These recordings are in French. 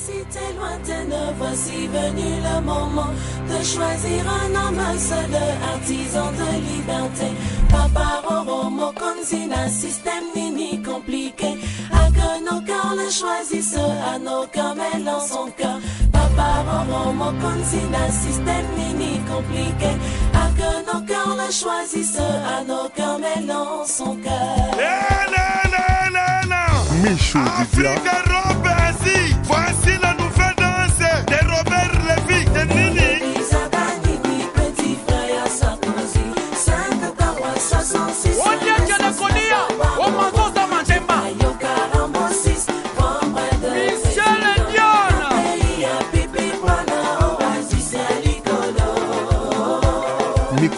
cité lointaine, voici venu le moment de choisir un homme seul, artisan de liberté. Papa Roro, Mokonzi, un système nini compliqué. À que nos cœurs le choisissent, à nos cœurs mêlant son cœur. Papa Roro, Mokonzi, un système nini compliqué. À que nos cœurs le choisissent, à nos cœurs mêlant son cœur. Michou Didia.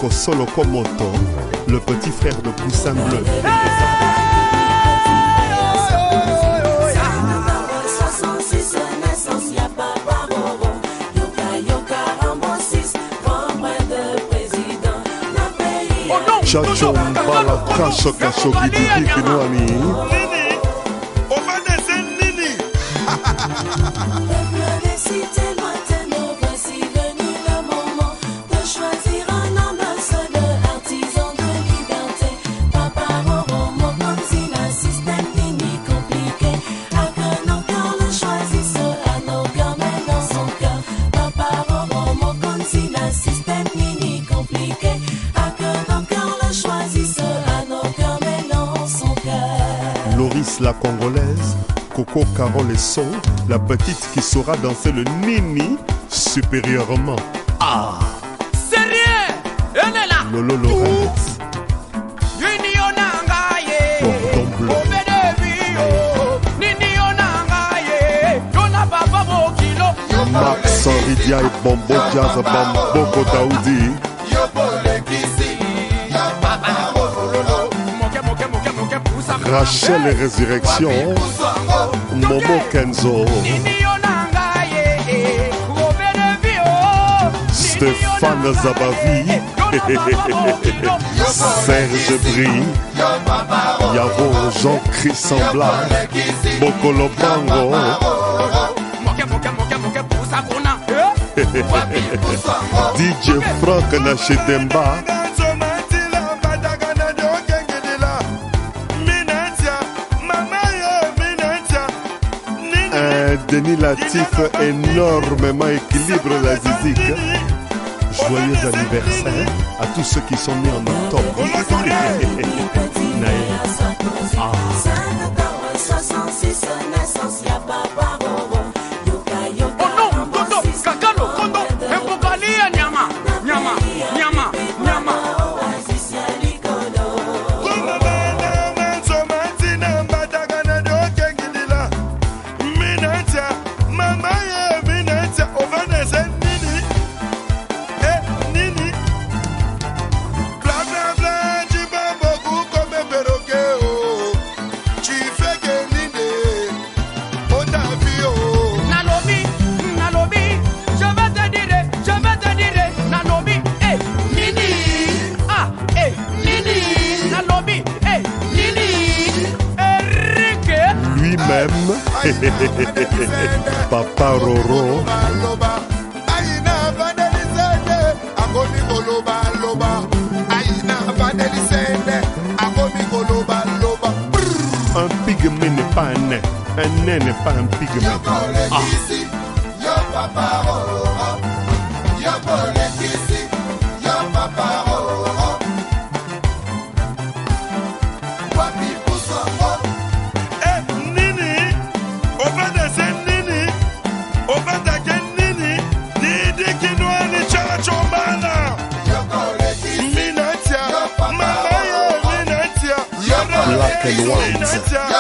Nico Solo Komoto, le petit frère de Poussin Bleu. Kawa 66, naissance, y'a pas Baroro. La Congolaise. Coco Carole et So, la petite qui saura danser le Nini supérieurement. Sérieux, elle est là. Lolo Bokilo. Max Ridia et Bombo Jazz Bamboko Daoudi. Rachel et Résurrection. Momo Kenzo. Stéphane Zabavi. Serge Brie. Yavo Jean-Christ Sambla. Bokolo Bango. DJ Frank Nachedemba. Denis Latif énormément équilibre la zizik. Joyeux anniversaire à tous ceux qui sont nés en octobre. Papa Roro, loba aina vanelisende akomi koloba loba aina vanelisende akomi koloba loba un pygmée n'est pas un nain. Un nain n'est pas un pygmée. kolekisi yo papa roro broken ones. Yeah,